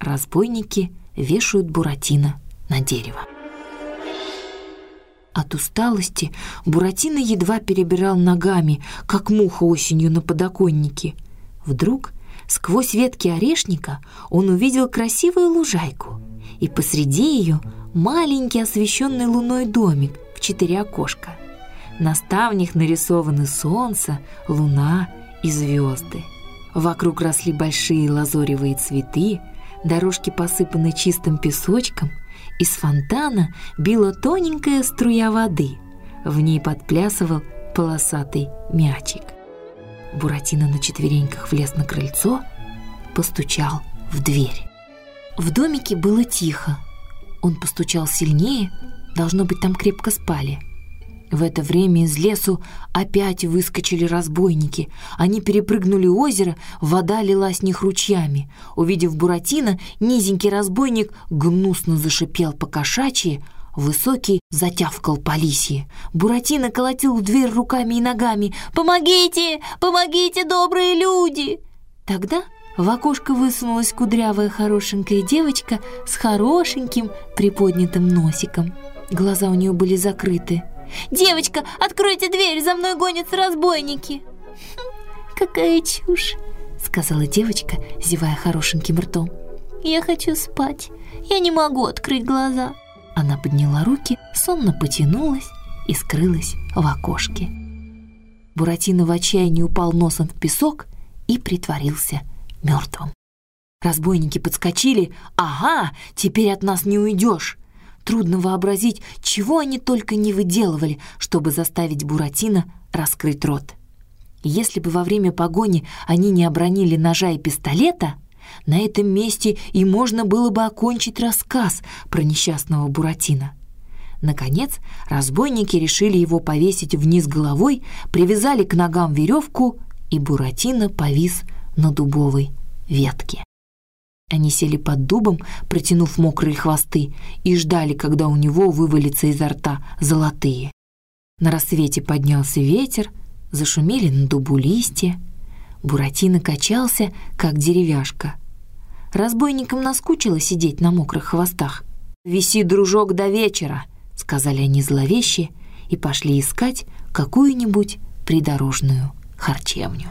Разбойники вешают Буратино на дерево. От усталости Буратино едва перебирал ногами, как муха осенью на подоконнике. Вдруг сквозь ветки орешника он увидел красивую лужайку, и посреди ее маленький освещенный луной домик в четыре окошка. На ставнях нарисованы солнце, луна и звезды. Вокруг росли большие лазоревые цветы, дорожки посыпаны чистым песочком, из фонтана била тоненькая струя воды. В ней подплясывал полосатый мячик. Буратино на четвереньках влез на крыльцо, постучал в дверь. В домике было тихо. Он постучал сильнее, должно быть, там крепко спали – в это время из лесу опять выскочили разбойники. Они перепрыгнули озеро, вода лилась с них ручьями. Увидев Буратино, низенький разбойник гнусно зашипел по кошачьи, высокий затявкал по лисье. Буратино колотил в дверь руками и ногами. «Помогите! Помогите, добрые люди!» Тогда в окошко высунулась кудрявая хорошенькая девочка с хорошеньким приподнятым носиком. Глаза у нее были закрыты. «Девочка, откройте дверь, за мной гонятся разбойники!» «Хм, «Какая чушь!» — сказала девочка, зевая хорошеньким ртом. «Я хочу спать, я не могу открыть глаза!» Она подняла руки, сонно потянулась и скрылась в окошке. Буратино в отчаянии упал носом в песок и притворился мертвым. Разбойники подскочили. «Ага, теперь от нас не уйдешь!» Трудно вообразить, чего они только не выделывали, чтобы заставить Буратино раскрыть рот. Если бы во время погони они не обронили ножа и пистолета, на этом месте и можно было бы окончить рассказ про несчастного Буратино. Наконец, разбойники решили его повесить вниз головой, привязали к ногам веревку, и Буратино повис на дубовой ветке. Они сели под дубом, протянув мокрые хвосты, и ждали, когда у него вывалится изо рта золотые. На рассвете поднялся ветер, зашумели на дубу листья. Буратино качался, как деревяшка. Разбойникам наскучило сидеть на мокрых хвостах. «Виси, дружок, до вечера», — сказали они зловеще и пошли искать какую-нибудь придорожную харчевню.